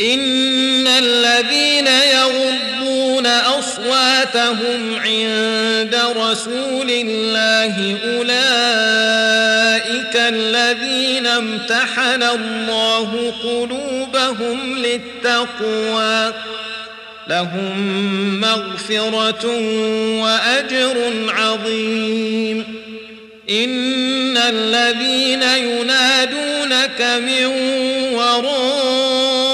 ان الذين يغضون اصواتهم عند رسول الله اولئك الذين امتحن الله قلوبهم للتقوى لهم مغفرة واجر عظيم ان الذين ينادونك من ورائهم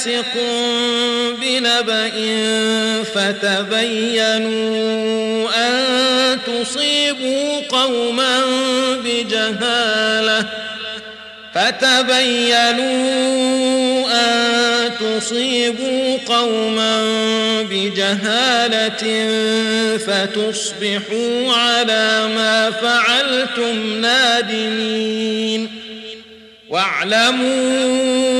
فاسق بنبأ فتبينوا أن تصيبوا قوما بجهالة فتبينوا أن تصيبوا قوما بجهالة فتصبحوا على ما فعلتم نادمين واعلموا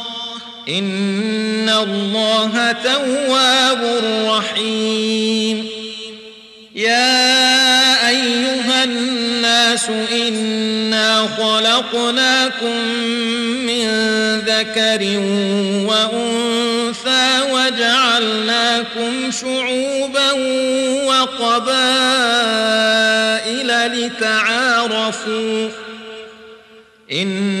ان الله تواب رحيم يا ايها الناس انا خلقناكم من ذكر وانثى وجعلناكم شعوبا وقبائل لتعارفوا ان